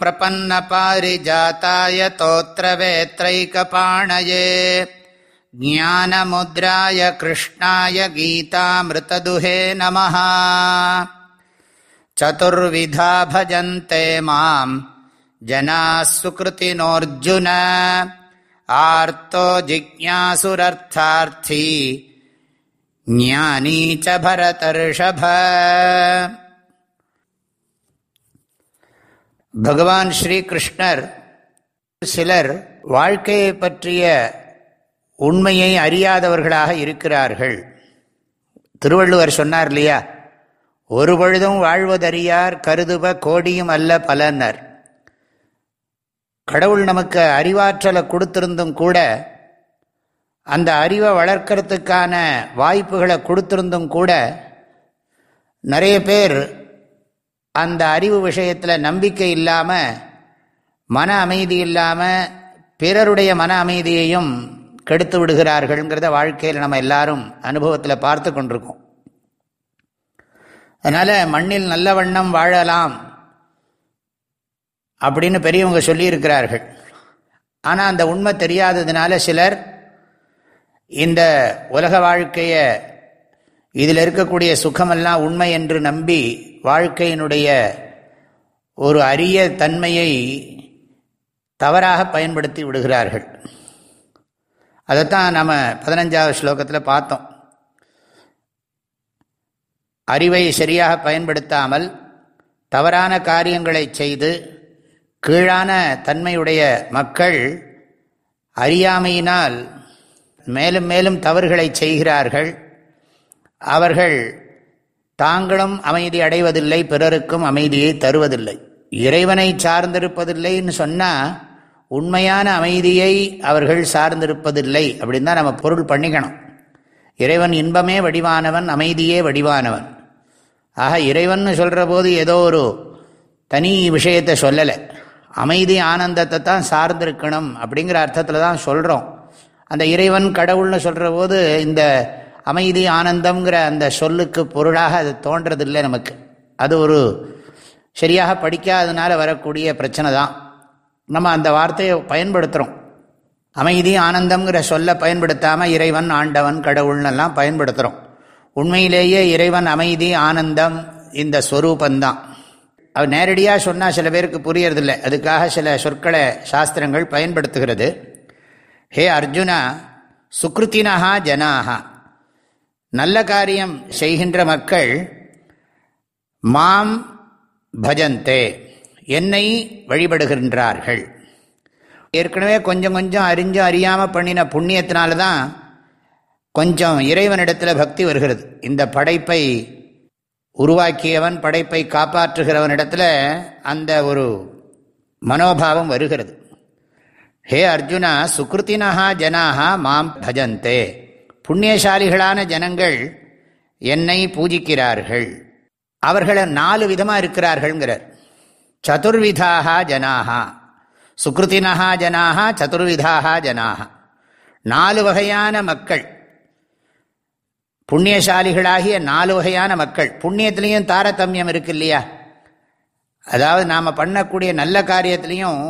प्रपन्नपारिजाताय तोत्रवेत्रैकपाणये ज्ञानमुद्राय कृष्णाय गीतामृतदुहे नमः चतुर्विधा भजन्ते माम् जनाः सुकृतिनोऽर्जुन आर्तो जिज्ञासुरर्थार्थी ज्ञानी च भरतर्षभ பகவான் ஸ்ரீகிருஷ்ணர் சிலர் வாழ்க்கையை பற்றிய உண்மையை அறியாதவர்களாக இருக்கிறார்கள். திருவள்ளுவர் சொன்னார் இல்லையா? ஒரு பொழுதும் வாழ்வதறியார் கருதுப கோடியும் அல்ல பலனர் கடவுள் நமக்கு அறிவாற்றலை கொடுத்திருந்தும் கூட அந்த அறிவை வளர்க்கறதுக்கான வாய்ப்புகளை கொடுத்திருந்தும் கூட நிறைய பேர் அந்த அறிவு விஷயத்தில் நம்பிக்கை இல்லாமல் மன அமைதி இல்லாமல் பிறருடைய மன அமைதியையும் கெடுத்து விடுகிறார்கள்ங்கிறத வாழ்க்கையில் நம்ம எல்லாரும் அனுபவத்தில் பார்த்து கொண்டிருக்கோம். அதனால் மண்ணில் நல்ல வண்ணம் வாழலாம் அப்படின்னு பெரியவங்க சொல்லியிருக்கிறார்கள். ஆனால் அந்த உண்மை தெரியாததுனால சிலர் இந்த உலக வாழ்க்கையை இதில் இருக்கக்கூடிய சுகமெல்லாம் உண்மை என்று நம்பி வாழ்க்கையினுடைய ஒரு அரிய தன்மையை தவறாக பயன்படுத்தி விடுகிறார்கள். அதைத்தான் நம்ம பதினஞ்சாவது ஸ்லோகத்தில் பார்த்தோம். அறிவை சரியாக பயன்படுத்தாமல் தவறான காரியங்களை செய்து கீழான தன்மையுடைய மக்கள் அறியாமையினால் மேலும் மேலும் தவறுகளை செய்கிறார்கள். அவர்கள் தாங்களும் அமைதி அடைவதில்லை பிறருக்கும் அமைதியை தருவதில்லை. இறைவனை சார்ந்திருப்பதில்லைன்னு சொன்னால் உண்மையான அமைதியை அவர்கள் சார்ந்திருப்பதில்லை அப்படின்னு தான் நம்ம பொருள் பண்ணிக்கணும். இறைவன் இன்பமே வடிவானவன் அமைதியே வடிவானவன். ஆக இறைவன் சொல்கிற போது ஏதோ ஒரு தனி விஷயத்தை சொல்லலை. அமைதி ஆனந்தத்தை தான் சார்ந்திருக்கணும் அப்படிங்கிற அர்த்தத்தில் தான் சொல்கிறோம் அந்த இறைவன் கடவுள்னு சொல்கிற போது இந்த அமைதி ஆனந்தங்கிற அந்த சொல்லுக்கு பொருளாக அது தோன்றதில்லை நமக்கு. அது ஒரு சரியாக படிக்காதனால வரக்கூடிய பிரச்சனை தான். நம்ம அந்த வார்த்தையை பயன்படுத்துகிறோம் அமைதி ஆனந்தங்கிற சொல்ல பயன்படுத்தாமல் இறைவன் ஆண்டவன் கடவுள்னெல்லாம் பயன்படுத்துகிறோம் உண்மையிலேயே இறைவன் அமைதி ஆனந்தம் இந்த ஸ்வரூபந்தான் அவர் நேரடியாக சொன்னால் சில பேருக்கு புரியறதில்லை. அதுக்காக சில சொற்களை சாஸ்திரங்கள் பயன்படுத்துகிறது. ஹே அர்ஜுனா சுக்ருத்தினஹா ஜனாகா நல்ல காரியம் செய்கின்ற மக்கள் மாம் பஜந்தே என்னை வழிபடுகின்றார்கள். ஏற்கனவே கொஞ்சம் கொஞ்சம் அறிஞ்சும் அறியாமல் பண்ணின புண்ணியத்தினால தான் கொஞ்சம் இறைவனிடத்தில் பக்தி வருகிறது. இந்த படைப்பை உருவாக்கியவன் படைப்பை காப்பாற்றுகிறவனிடத்தில் அந்த ஒரு மனோபாவம் வருகிறது. ஹே அர்ஜுனா சுக்ருத்தினா ஜனாக மாம் பஜந்தே. புண்ணியசாலிகளான ஜனங்கள் என்னை பூஜிக்கிறார்கள். அவர்கள் நாலு விதமாக இருக்கிறார்கள்ங்கிறார். சதுர்விதாக ஜனாக சுக்ருத்தினஹா ஜனாக சதுர்விதாக ஜனாக நாலு வகையான மக்கள். புண்ணியசாலிகளாகிய நாலு வகையான மக்கள். புண்ணியத்திலையும் தாரதமியம் இருக்கு இல்லையா அதாவது நாம் பண்ணக்கூடிய நல்ல காரியத்திலையும்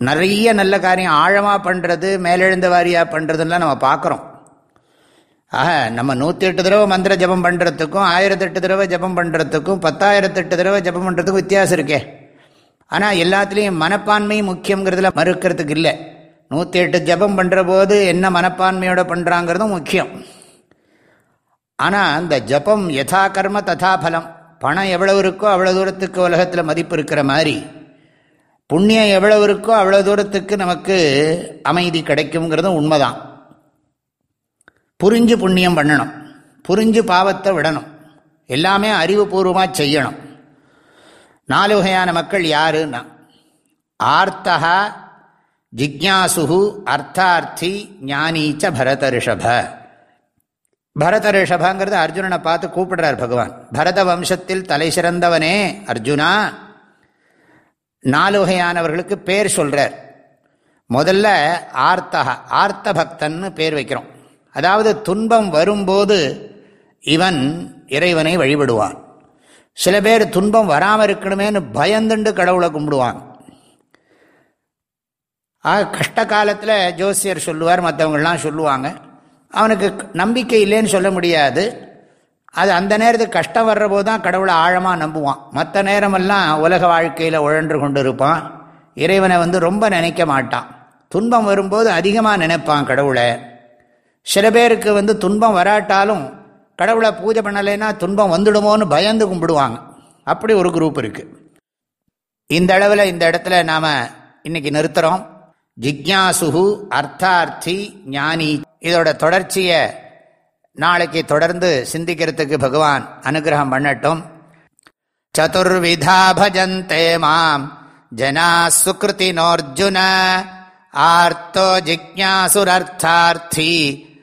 நிறைய நல்ல காரியம் ஆழமாக பண்ணுறது மேலெழுந்த வாரியாக பண்ணுறதுலாம் நம்ம பார்க்குறோம். ஆக நம்ம நூற்றி எட்டு தடவை மந்திர ஜபம் பண்ணுறதுக்கும் ஆயிரத்தெட்டு தடவை ஜபம் பண்ணுறதுக்கும் பத்தாயிரத்தெட்டு தடவை ஜபம் பண்ணுறதுக்கும் வித்தியாசம் இருக்கே. ஆனால் எல்லாத்துலேயும் மனப்பான்மை முக்கியங்கிறதுல மறுக்கிறதுக்கு இல்லை. நூற்றி எட்டு ஜபம் பண்ணுற போது என்ன மனப்பான்மையோட பண்ணுறாங்கிறதும் முக்கியம். ஆனால் அந்த ஜபம் யதா கர்ம ததா பலம். பணம் எவ்வளவு இருக்கோ அவ்வளோ தூரத்துக்கு உலகத்தில் மதிப்பு இருக்கிற மாதிரி. புண்ணியம் எவ்வளவு இருக்கோ அவ்வளோ தூரத்துக்கு நமக்கு அமைதி கிடைக்குங்கிறதும் உண்மைதான். புரிஞ்சு புண்ணியம் பண்ணணும். புரிஞ்சு பாவத்தை விடணும். எல்லாமே அறிவுபூர்வமாக செய்யணும். நாலு வகையான மக்கள் யாருன்னா ஆர்த்தகா ஜிக்யாசுகு அர்த்தார்த்தி ஞானீச்ச பரத ரிஷப பரத ரிஷபங்கிறது அர்ஜுனனை பார்த்து கூப்பிடுறார் பகவான். பரத வம்சத்தில் தலை சிறந்தவனே அர்ஜுனா. நாலு வகையானவர்களுக்கு பேர் சொல்கிறார் முதல்ல ஆர்த்தகா ஆர்த்த பக்தன்னு பேர் வைக்கிறோம். அதாவது துன்பம் வரும்போது இவன் இறைவனை வழிபடுவான். சில பேர் துன்பம் வராமல் இருக்கணுமேனு பயந்துண்டு கடவுளை கும்பிடுவான். ஆக கஷ்ட காலத்தில் ஜோசியர் சொல்லுவார் மற்றவங்கள்லாம் சொல்லுவாங்க. அவனுக்கு நம்பிக்கை இல்லைன்னு சொல்ல முடியாது. அது அந்த நேரத்துக்கு கஷ்டம் வர்ற போது தான் கடவுளை ஆழமாக நம்புவான். மற்ற நேரமெல்லாம் உலக வாழ்க்கையில் உழன்று கொண்டு இருப்பான் இறைவனை வந்து ரொம்ப நினைக்க மாட்டான். துன்பம் வரும்போது அதிகமாக நினைப்பான் கடவுளை. சில பேருக்கு வந்து துன்பம் வராட்டாலும் கடவுளை பூஜை பண்ணலைன்னா துன்பம் வந்துடுமோன்னு பயந்து கும்பிடுவாங்க. அப்படி ஒரு குரூப் இருக்குது இந்த அளவில் இந்த இடத்துல நாம் இன்னைக்கு நிறுத்துகிறோம் ஜிக்யாசுகு அர்த்தார்த்தி ஞானி. இதோட தொடர்ச்சியை நாளைக்கு தொடர்ந்து சிந்திக்கிறதுக்கு பகவான் அனுகிரகம் பண்ணட்டும். சதுர்விதா பஜந்தே மாம். ஜனா சுக்ருதி நோர்ஜுன ஆர்த்தோ ஜிக்யாசுரர்த்தார்த்தி.